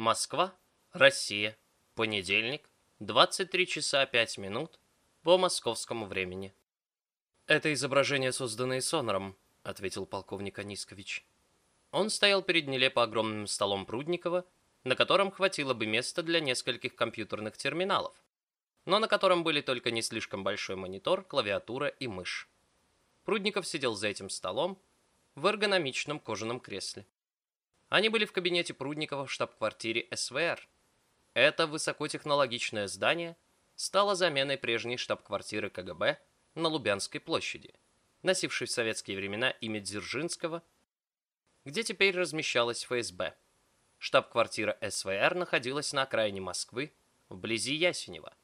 Москва, Россия, понедельник, 23 часа 5 минут по московскому времени. «Это изображение, созданное Сонором», — ответил полковник Анискович. Он стоял перед нелепо огромным столом Прудникова, на котором хватило бы места для нескольких компьютерных терминалов, но на котором были только не слишком большой монитор, клавиатура и мышь. Прудников сидел за этим столом в эргономичном кожаном кресле. Они были в кабинете Прудникова в штаб-квартире СВР. Это высокотехнологичное здание стало заменой прежней штаб-квартиры КГБ на Лубянской площади, носившей в советские времена имя Дзержинского, где теперь размещалась ФСБ. Штаб-квартира СВР находилась на окраине Москвы, вблизи Ясенева.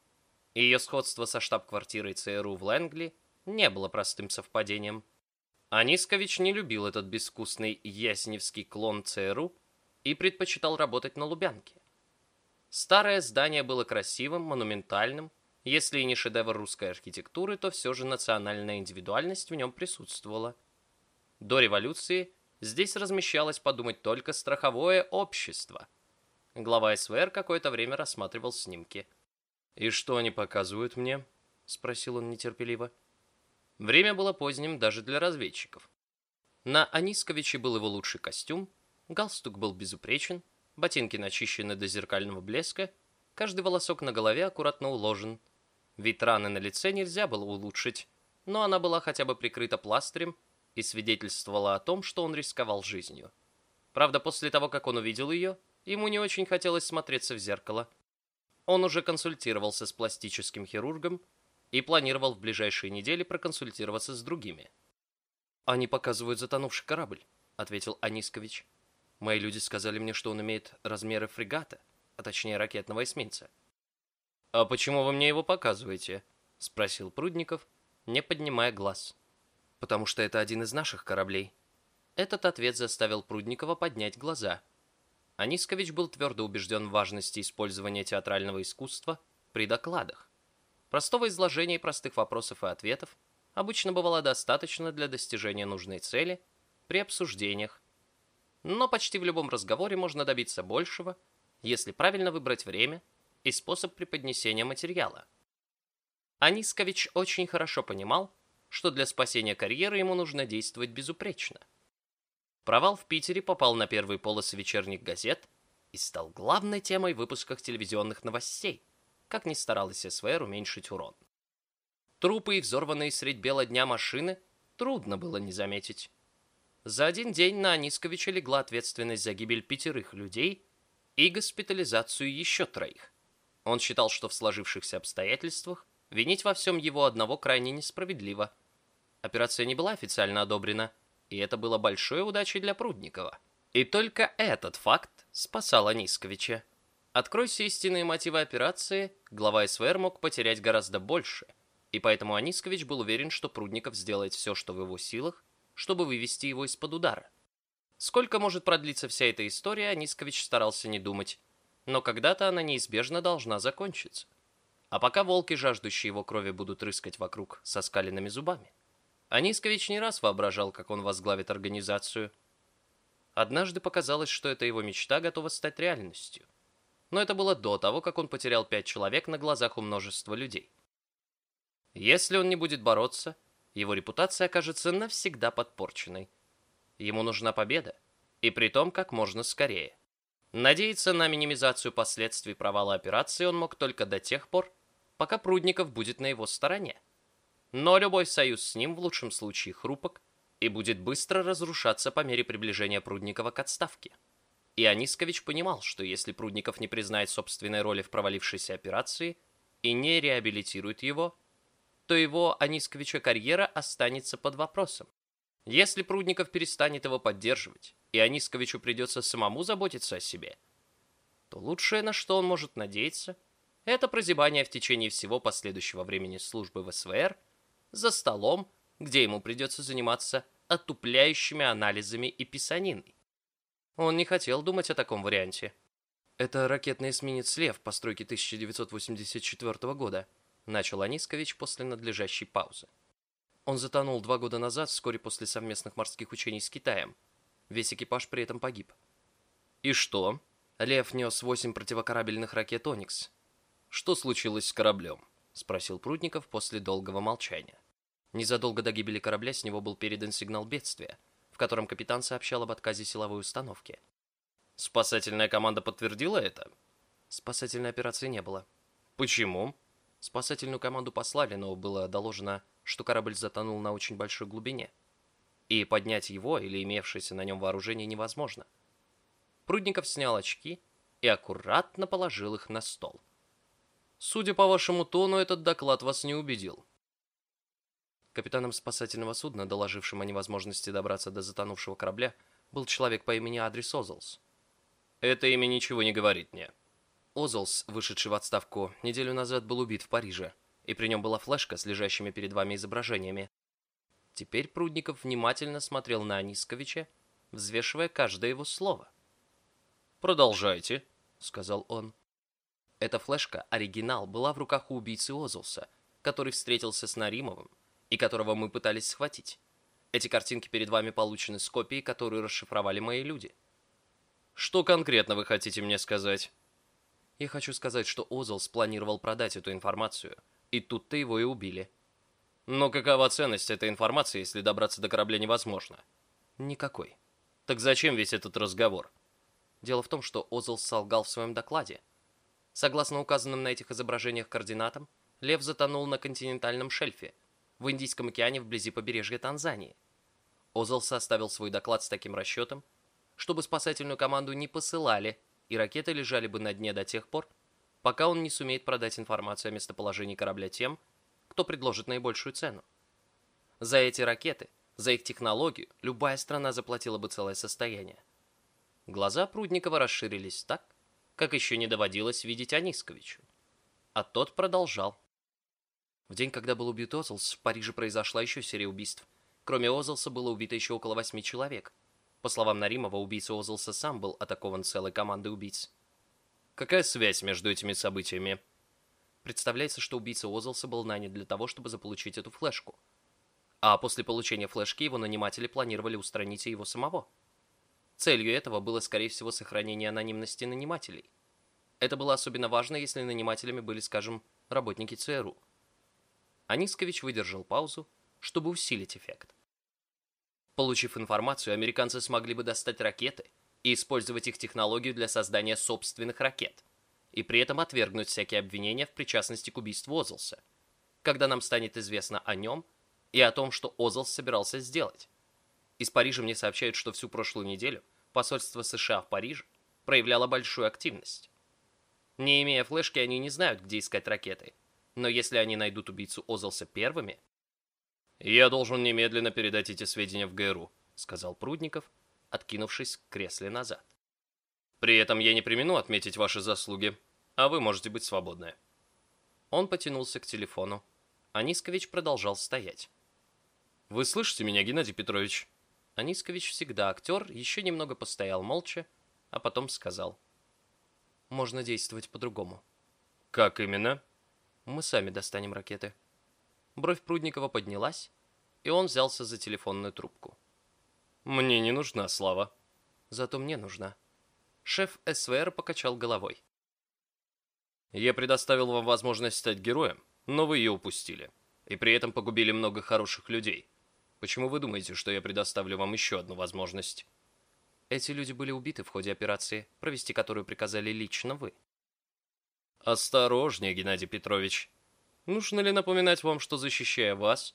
Ее сходство со штаб-квартирой ЦРУ в Лэнгли не было простым совпадением. Анискович не любил этот безвкусный ясеневский клон ЦРУ и предпочитал работать на Лубянке. Старое здание было красивым, монументальным, если и не шедевр русской архитектуры, то все же национальная индивидуальность в нем присутствовала. До революции здесь размещалось, подумать только, страховое общество. Глава СВР какое-то время рассматривал снимки. «И что они показывают мне?» — спросил он нетерпеливо. Время было поздним даже для разведчиков. На Анисковиче был его лучший костюм, галстук был безупречен, ботинки начищены до зеркального блеска, каждый волосок на голове аккуратно уложен. Вид раны на лице нельзя было улучшить, но она была хотя бы прикрыта пластырем и свидетельствовала о том, что он рисковал жизнью. Правда, после того, как он увидел ее, ему не очень хотелось смотреться в зеркало. Он уже консультировался с пластическим хирургом, и планировал в ближайшие недели проконсультироваться с другими. «Они показывают затонувший корабль», — ответил Анискович. «Мои люди сказали мне, что он имеет размеры фрегата, а точнее ракетного эсминца». «А почему вы мне его показываете?» — спросил Прудников, не поднимая глаз. «Потому что это один из наших кораблей». Этот ответ заставил Прудникова поднять глаза. Анискович был твердо убежден в важности использования театрального искусства при докладах. Простого изложения простых вопросов и ответов обычно бывало достаточно для достижения нужной цели при обсуждениях, но почти в любом разговоре можно добиться большего, если правильно выбрать время и способ преподнесения материала. Анискович очень хорошо понимал, что для спасения карьеры ему нужно действовать безупречно. Провал в Питере попал на первые полосы вечерних газет и стал главной темой в выпусках телевизионных новостей – как ни старалась СВР уменьшить урон. Трупы и взорванные средь бела дня машины трудно было не заметить. За один день на Анисковича легла ответственность за гибель пятерых людей и госпитализацию еще троих. Он считал, что в сложившихся обстоятельствах винить во всем его одного крайне несправедливо. Операция не была официально одобрена, и это было большой удачей для Прудникова. И только этот факт спасал Анисковича. Откройся истинные мотивы операции, глава СВР мог потерять гораздо больше, и поэтому Анискович был уверен, что Прудников сделает все, что в его силах, чтобы вывести его из-под удара. Сколько может продлиться вся эта история, Анискович старался не думать, но когда-то она неизбежно должна закончиться. А пока волки, жаждущие его крови, будут рыскать вокруг со скаленными зубами. Анискович не раз воображал, как он возглавит организацию. Однажды показалось, что эта его мечта готова стать реальностью но это было до того, как он потерял пять человек на глазах у множества людей. Если он не будет бороться, его репутация окажется навсегда подпорченной. Ему нужна победа, и при том как можно скорее. Надеяться на минимизацию последствий провала операции он мог только до тех пор, пока Прудников будет на его стороне. Но любой союз с ним в лучшем случае хрупок и будет быстро разрушаться по мере приближения Прудникова к отставке. И Анискович понимал, что если Прудников не признает собственной роли в провалившейся операции и не реабилитирует его, то его Анисковича карьера останется под вопросом. Если Прудников перестанет его поддерживать, и Анисковичу придется самому заботиться о себе, то лучшее, на что он может надеяться, это прозябание в течение всего последующего времени службы в СВР за столом, где ему придется заниматься отупляющими анализами и писаниной. Он не хотел думать о таком варианте. «Это ракетный эсминец «Лев» постройки 1984 года», начал Анискович после надлежащей паузы. Он затонул два года назад, вскоре после совместных морских учений с Китаем. Весь экипаж при этом погиб. «И что?» Лев нес восемь противокорабельных ракет «Оникс». «Что случилось с кораблем?» — спросил Прудников после долгого молчания. Незадолго до гибели корабля с него был передан сигнал бедствия, в котором капитан сообщал об отказе силовой установки. «Спасательная команда подтвердила это?» Спасательной операции не было. «Почему?» Спасательную команду послали, но было доложено, что корабль затонул на очень большой глубине. И поднять его или имевшееся на нем вооружение невозможно. Прудников снял очки и аккуратно положил их на стол. Судя по вашему тону, этот доклад вас не убедил. Капитаном спасательного судна, доложившим о невозможности добраться до затонувшего корабля, был человек по имени Адрис Озлс. Это имя ничего не говорит мне. Озлс, вышедший в отставку, неделю назад был убит в Париже, и при нем была флешка с лежащими перед вами изображениями. Теперь Прудников внимательно смотрел на Анисковича, взвешивая каждое его слово. «Продолжайте», — сказал он. Эта флешка, оригинал, была в руках у убийцы Озлса, который встретился с Наримовым и которого мы пытались схватить. Эти картинки перед вами получены с копией, которую расшифровали мои люди. Что конкретно вы хотите мне сказать? Я хочу сказать, что Озл спланировал продать эту информацию, и тут-то его и убили. Но какова ценность этой информации, если добраться до корабля невозможно? Никакой. Так зачем весь этот разговор? Дело в том, что Озл солгал в своем докладе. Согласно указанным на этих изображениях координатам, Лев затонул на континентальном шельфе – в Индийском океане вблизи побережья Танзании. Озел составил свой доклад с таким расчетом, чтобы спасательную команду не посылали, и ракеты лежали бы на дне до тех пор, пока он не сумеет продать информацию о местоположении корабля тем, кто предложит наибольшую цену. За эти ракеты, за их технологию, любая страна заплатила бы целое состояние. Глаза Прудникова расширились так, как еще не доводилось видеть Анисковичу. А тот продолжал. В день, когда был убит Озлс, в Париже произошла еще серия убийств. Кроме Озлса было убито еще около восьми человек. По словам Наримова, убийца Озлса сам был атакован целой командой убийц. Какая связь между этими событиями? Представляется, что убийца Озлса был нанят для того, чтобы заполучить эту флешку. А после получения флешки его наниматели планировали устранить его самого. Целью этого было, скорее всего, сохранение анонимности нанимателей. Это было особенно важно, если нанимателями были, скажем, работники ЦРУ. Анискович выдержал паузу, чтобы усилить эффект. Получив информацию, американцы смогли бы достать ракеты и использовать их технологию для создания собственных ракет, и при этом отвергнуть всякие обвинения в причастности к убийству Озлса, когда нам станет известно о нем и о том, что Озлс собирался сделать. Из Парижа мне сообщают, что всю прошлую неделю посольство США в Париже проявляло большую активность. Не имея флешки, они не знают, где искать ракеты – но если они найдут убийцу Озлса первыми... «Я должен немедленно передать эти сведения в ГРУ», — сказал Прудников, откинувшись к кресле назад. «При этом я не примену отметить ваши заслуги, а вы можете быть свободны». Он потянулся к телефону. Анискович продолжал стоять. «Вы слышите меня, Геннадий Петрович?» Анискович всегда актер, еще немного постоял молча, а потом сказал. «Можно действовать по-другому». «Как именно?» Мы сами достанем ракеты. Бровь Прудникова поднялась, и он взялся за телефонную трубку. Мне не нужна слава. Зато мне нужна. Шеф СВР покачал головой. Я предоставил вам возможность стать героем, но вы ее упустили. И при этом погубили много хороших людей. Почему вы думаете, что я предоставлю вам еще одну возможность? Эти люди были убиты в ходе операции, провести которую приказали лично вы. Осторожнее, Геннадий Петрович. Нужно ли напоминать вам, что защищая вас,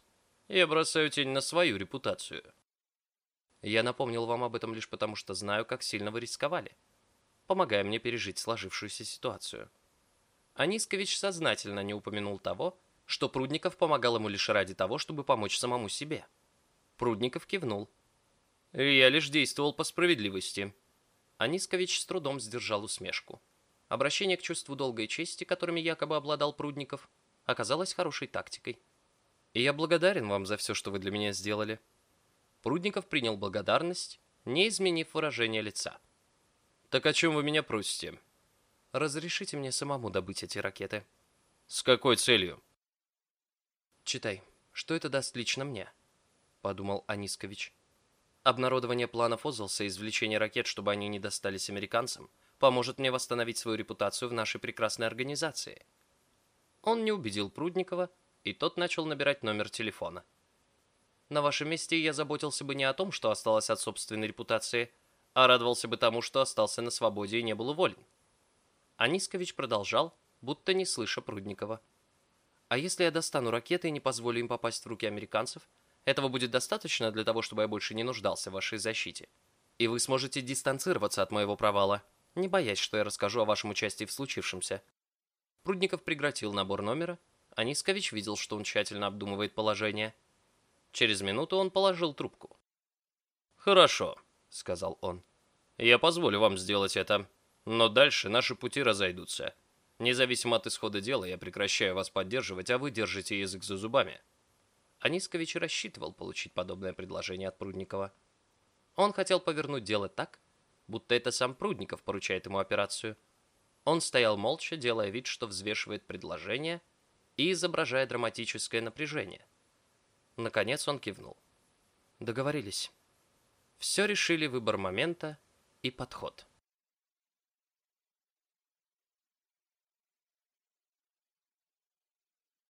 я бросаю тень на свою репутацию? Я напомнил вам об этом лишь потому, что знаю, как сильно вы рисковали, помогая мне пережить сложившуюся ситуацию. Анискович сознательно не упомянул того, что Прудников помогал ему лишь ради того, чтобы помочь самому себе. Прудников кивнул. «Я лишь действовал по справедливости». Анискович с трудом сдержал усмешку. Обращение к чувству долга и чести, которыми якобы обладал Прудников, оказалось хорошей тактикой. И я благодарен вам за все, что вы для меня сделали. Прудников принял благодарность, не изменив выражение лица. Так о чем вы меня просите? Разрешите мне самому добыть эти ракеты. С какой целью? Читай, что это даст лично мне, подумал Анискович. Обнародование планов Озлса и извлечение ракет, чтобы они не достались американцам – поможет мне восстановить свою репутацию в нашей прекрасной организации. Он не убедил Прудникова, и тот начал набирать номер телефона. На вашем месте я заботился бы не о том, что осталось от собственной репутации, а радовался бы тому, что остался на свободе и не был уволен. Анискович продолжал, будто не слыша Прудникова. А если я достану ракеты и не позволю им попасть в руки американцев, этого будет достаточно для того, чтобы я больше не нуждался в вашей защите. И вы сможете дистанцироваться от моего провала, не боясь, что я расскажу о вашем участии в случившемся. Прудников прекратил набор номера, а Нискович видел, что он тщательно обдумывает положение. Через минуту он положил трубку. «Хорошо», — сказал он. «Я позволю вам сделать это, но дальше наши пути разойдутся. Независимо от исхода дела, я прекращаю вас поддерживать, а вы держите язык за зубами». Анискович рассчитывал получить подобное предложение от Прудникова. Он хотел повернуть дело так, будто это сам Прудников поручает ему операцию. Он стоял молча, делая вид, что взвешивает предложение и изображая драматическое напряжение. Наконец он кивнул. Договорились. Все решили выбор момента и подход.